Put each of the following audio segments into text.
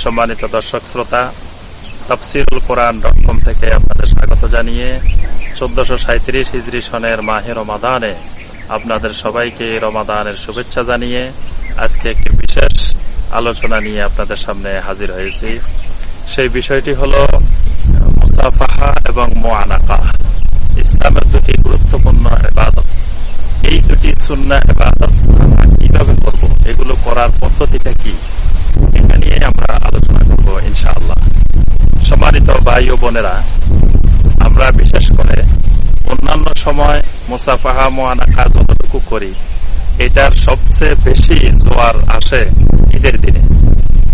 সম্মানিত দর্শক শ্রোতা, তফসিরুল কোরআন রকম থেকে আপনাদের স্বাগত জানিয়ে চোদ্দশো সাঁত্রিশ হিজরি সনের মাহে রমাদানে আপনাদের সবাইকে রমাদানের শুভেচ্ছা জানিয়ে আজকে একটি বিশেষ আলোচনা নিয়ে আপনাদের সামনে হাজির হয়েছি। সেই বিষয়টি হল মুসাফাহা এবং মোয়ানাকা ইসলামের দুটি গুরুত্বপূর্ণ এবাদত এই দুটি সুন্না এবাদত কীভাবে করব? এগুলো করার পদ্ধতিটা কি এটা নিয়ে আমরা আলোচনা করব ইনশাআল্লাহ সম্মানিত ভাই ও বোনেরা, আমরা বিশেষ করে অন্যান্য সময় মুসাফাহা মোয়ানাকা যতটুকু করি, এটার সবচেয়ে বেশি জোয়ার আসে ঈদের দিনে।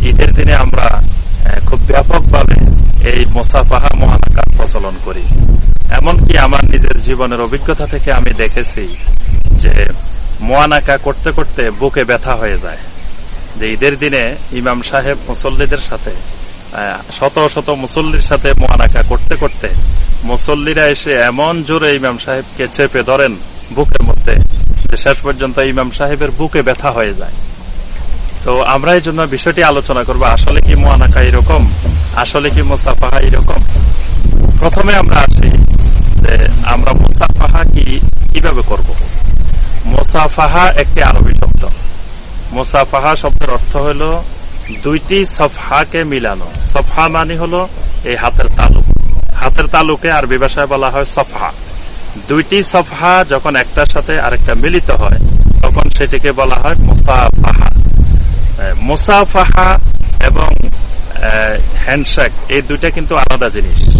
ঈদের দিনে আমরা খুব ব্যাপকভাবে এই মোসাফাহা মহানাকার প্রচলন করি। এমনকি আমার নিজের জীবনের অভিজ্ঞতা থেকে আমি দেখেছি যে মোয়ানাকা করতে করতে বুকে ব্যথা হয়ে যায়। যে ঈদের দিনে ইমাম সাহেব মুসল্লিদের সাথে শত শত মুসল্লির সাথে মোয়ানাকা করতে করতে মুসল্লিরা এসে এমন জোরে ইমাম সাহেবকে চেপে ধরেন, বুকের মধ্যে। শেষ পর্যন্ত ইমাম সাহেবের বুকে ব্যথা হয়ে যায়। তো আমরা এই জন্য বিষয়টি আলোচনা করব, আসলে কি মোয়ানাকা এরকম? আসলে কি মুসাফাহা এরকম? প্রথমে আমরা আসি যে আমরা মুসাফাহা কি, কীভাবে করব? মুসাফাহা একটি আরবি শব্দ। মুসাফাহা শব্দের অর্থ হল দুইটি সফহাকে মিলানো। সফহা মানে হল এই হাতের তালুক। হাতের তালুকে আরবি ভাষায় বলা হয় সফহা। দুইটি সফহা যখন একটার সাথে আরেকটা মিলিত হয়, তখন সেটিকে বলা হয় মুসাফাহা। মুসাফাহা এবং হ্যান্ডশেক, এই দুইটা কিন্তু আলাদা জিনিস।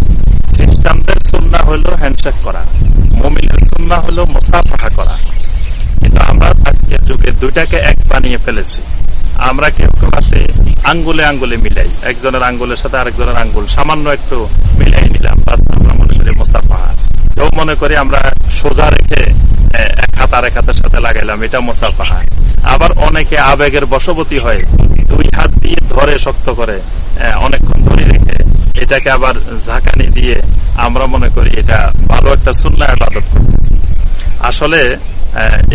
খ্রিস্টানদের সুন্না হল হ্যান্ডশেক করা। মমিনের সুন্না হল মুসাফাহা করা। কিন্তু আমরা আজকের যুগে দুইটাকে এক বানিয়ে ফেলেছি। আমরা কেউ কেউ আছে আঙ্গুলে আঙ্গুলে মিলাই, একজনের আঙ্গুলের সাথে আরেকজনের আঙ্গুল, সামান্য একটু মিলাই নিলাম, বাস আমরা মনে করি কেউ মনে করি আমরা সোজা রেখে এক হাত আরেক হাতের সাথে লাগাইলাম, এটা মুসাফাহা আবার অনেকে আবেগের বশবতী হয়, দুই হাত দিয়ে ধরে শক্ত করে অনেকক্ষণ ধরে রেখে, এটাকে আবার ঝাঁকানি দিয়ে আমরা মনে করি এটা ভালো একটা সুন্না আবাদত আসলে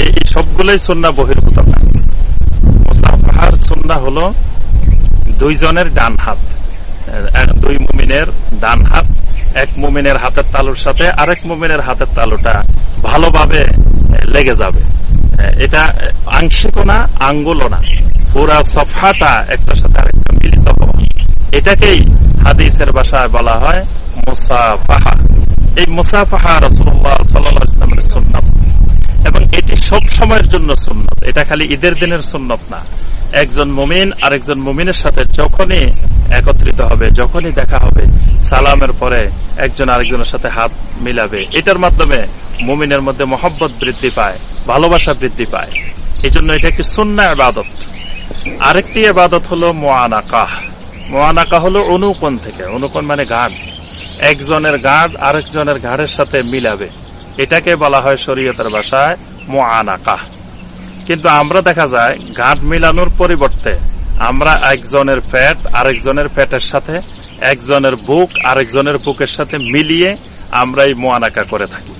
এই সবগুলোই সুন্না বহির্ভূত কাজ সুন্না হল দুইজনের ডান হাত দুই মুমিনের ডান হাত, এক মুমিনের হাতের তালুর সাথে আরেক মুমিনের হাতের তালুটা ভালোভাবে লেগে যাবে। এটা আংশিকও না, আঙ্গুলও না। পুরা সফাটা একটার সাথে আরেকটা মিলিত হওয়া। এটাকেই হাদিসের ভাষায় বলা হয় মুসাফাহা। এই মুসাফাহা রসুল্লাহ সাল্লাহ ইসলামের সুন্নত। এবং এটি সব সময়ের জন্য সুন্নত। এটা খালি ঈদের দিনের সুন্নত না। একজন মুমিন আরেকজন মুমিনের সাথে যখনই একত্রিত হবে, যখনই দেখা হবে, সালামের পরে একজন আরেকজনের সাথে হাত মিলাবে। এটার মাধ্যমে মুমিনের মধ্যে মহব্বত বৃদ্ধি পায়, ভালোবাসা বৃদ্ধি পায়। এই জন্য এটা একটি সুন্না আবাদত আরেকটি আবাদত হল মোয়ানাকাহ মোয়ানাকা হলো অনুকোণ থেকে। অনুকোণ মানে গাঢ় একজনের গাঢ় আরেকজনের ঘাড়ের সাথে মিলাবে। এটাকে বলা হয় শরীয়তের ভাষায় মোয়ানাকাহ কিন্তু আমরা দেখা যায় গাঁট মিলানোর পরিবর্তে আমরা একজনের ফ্যাট আরেকজনের ফ্যাটের সাথে, একজনের বুক আরেকজনের বুকের সাথে মিলিয়ে আমরা এই মোয়ানাকা করে থাকি।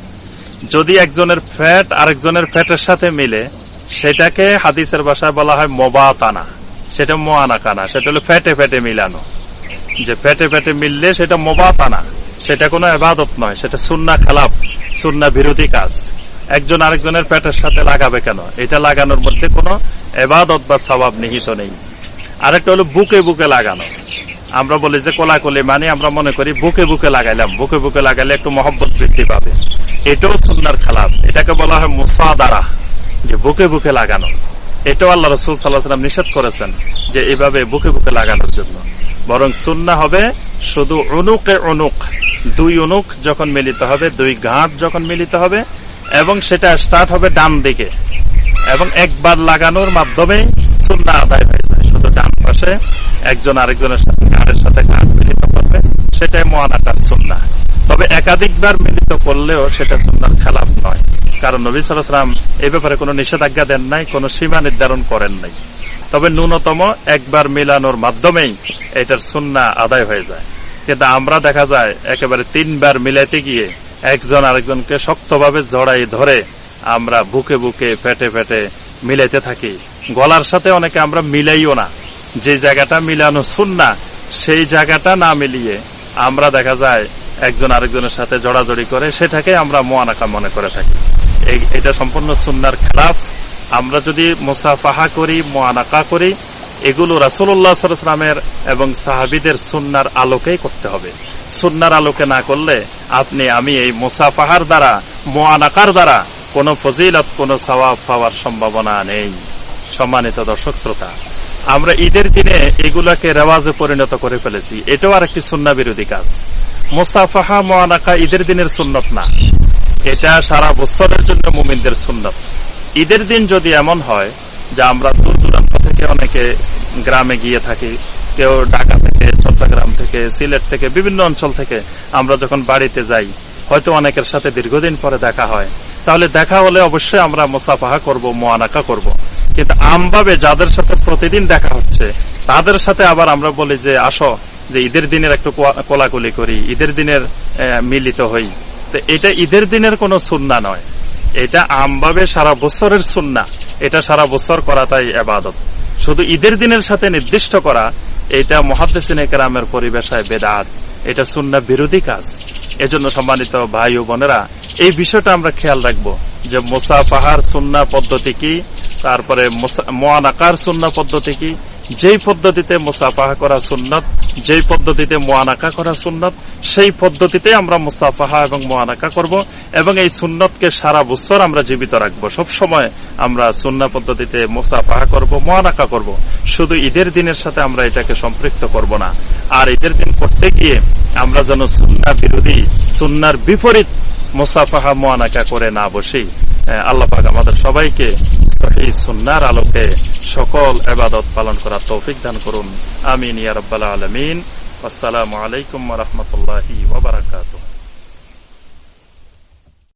যদি একজনের ফ্যাট আরেকজনের ফ্যাটের সাথে মিলে, সেটাকে হাদিসের ভাষায় বলা হয় মোবাতানা। সেটা মোয়ানাকা না, সেটা হলো ফ্যাটে ফ্যাটে মিলানো। যে ফ্যাটে ফ্যাটে মিললে সেটা মোবাতানা। সেটা কোনো এবাদত নয়, সেটা সুন্না খালাপ সুন্না বিরোধী কাজ। একজন আরেকজনের পেটের সাথে লাগাবে কেন? এটা লাগানোর মধ্যে কোন এবাদত বা স্বভাব নিহিত নেই। আরেকটা হলো বুকে বুকে লাগানো। আমরা বলি যে কোলাকুলি মানে আমরা মনে করি বুকে বুকে লাগাইলাম। বুকে বুকে লাগাইলে একটু মহব্বত বৃদ্ধি পাবে। এটাও সুন্নার খালাপ এটাকে বলা হয় মুসাদারা, যে বুকে বুকে লাগানো। এটাও আল্লাহ রসুল সাল্লাহাম নিষেধ করেছেন যে এভাবে বুকে বুকে লাগানোর জন্য। বরং সুন্না হবে শুধু অনুকে অনুক দুই অনুক যখন মিলিত হবে, দুই গাঁট যখন মিলিত হবে এবং সেটা স্টার্ট হবে ডান দিকে। এবং একবার লাগানোর মাধ্যমে সুন্না আদায় হয়ে যায়। শুধু ডান পাশে একজন আরেকজনের সাথে কানের সাথে কান মিলিত করবে, সেটাই মহানাকার সুন্না তবে একাধিকবার মিলিত করলেও সেটা সুন্নার খেলাফ নয়। কারণ নবী সালাম এই ব্যাপারে কোনো নিষেধাজ্ঞা দেন নাই, কোনো সীমা নির্ধারণ করেন নাই। তবে ন্যূনতম একবার মিলানোর মাধ্যমেই এটার সুন্না আদায় হয়ে যায়। কিন্তু আমরা দেখা যায় একেবারে তিনবার মিলাইতে গিয়ে একজন আরেকজনকে শক্তভাবে জড়াই ধরে আমরা বুকে বুকে, ফেটে ফেটে মিলাইতে থাকি। গলার সাথে অনেকে আমরা মিলাইও না। যে জায়গাটা মিলানো সুন্না, সেই জায়গাটা না মিলিয়ে আমরা দেখা যায় একজন আরেকজনের সাথে জড়াজড়ি করে, সেটাকে আমরা মোয়ানাকা মনে করে থাকি। এটা সম্পূর্ণ সুন্নার খেলাফ। আমরা যদি মোসাফাহা করি মোয়ানাকা করি, এগুলো রাসুল্লাহ সালামের এবং সাহাবিদের সুন্নার আলোকেই করতে হবে। সুন্নার আলোকে না করলে আপনি, আমি এই মোসাফাহার দ্বারা মোয়ানাকার দ্বারা কোন ফজিলত, কোন সওয়াব পাওয়ার সম্ভাবনা নেই। সম্মানিত দর্শক শ্রোতা, আমরা ঈদের দিনে এগুলাকে রেওয়াজে পরিণত করে ফেলেছি। এটাও আর একটি সুন্না বিরোধী কাজ। মোসাফাহা মোয়ানাকা ঈদের দিনের সুন্নত না। এটা সারা বছরের জন্য মুমিনদের সুন্নত। ঈদের দিন যদি এমন হয়, যে আমরা দূর দূরান্ত থেকে অনেকে গ্রামে গিয়ে থাকি, কেউ ঢাকা থেকে থেকে, সিলেট থেকে, বিভিন্ন অঞ্চল থেকে আমরা যখন বাড়িতে যাই, হয়তো অনেকের সাথে দীর্ঘদিন পরে দেখা হয়। তাহলে দেখা হলে অবশ্যই আমরা মোসাফাহা করব, মোয়ানাকা করব। কিন্তু আমভাবে যাদের সাথে প্রতিদিন দেখা হচ্ছে, তাদের সাথে আবার আমরা বলি যে, আসো, যে ঈদের দিনের একটু কোলাকুলি করি, ঈদের দিনের মিলিত হই। তো এটা ঈদের দিনের কোনো সুন্না নয়। এটা আমভাবে সারা বছরের সুন্না। এটা সারা বছর করাটাই আবাদত শুধু ঈদের দিনের সাথে নির্দিষ্ট করা এটা মহাদ্দেসিন একরামের পরিবেশায় বেদাত। এটা সুন্না বিরোধী কাজ। এজন্য সম্মানিত ভাই ও বোনেরা, এই বিষয়টা আমরা খেয়াল রাখব যে মোসাফাহার সুন্না পদ্ধতি কি, তারপরে মোয়ানাকার সুন্না পদ্ধতি কি যেই পদ্ধতিতে মুসাফাহা করা সুন্নত, যেই পদ্ধতিতে মোয়ানাকা করা সুন্নত, সেই পদ্ধতিতে আমরা মুসাফাহা এবং মোয়ানাকা করব এবং এই সুন্নতকে সারা বছর আমরা জীবিত রাখব। সব সময় আমরা সুন্না পদ্ধতিতে মুসাফাহা করব মোয়ানাকা করব। শুধু ঈদের দিনের সাথে আমরা এটাকে সম্পৃক্ত করব না। আর ঈদের দিন করতে গিয়ে আমরা যেন সুন্না বিরোধী সুন্নার বিপরীত মুসাফাহা মোয়ানাকা করে না বসি। আল্লাহ আমাদের সবাইকে সহি সুন্নার আলোকে সকল এবাদত পালন করার তৌফিক দান করুন। আমিন ইয়ারব্বাল আলমিন। আসসালামু আলাইকুম রহমতুল্লাহ বারাকাতুহু।